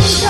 sunshine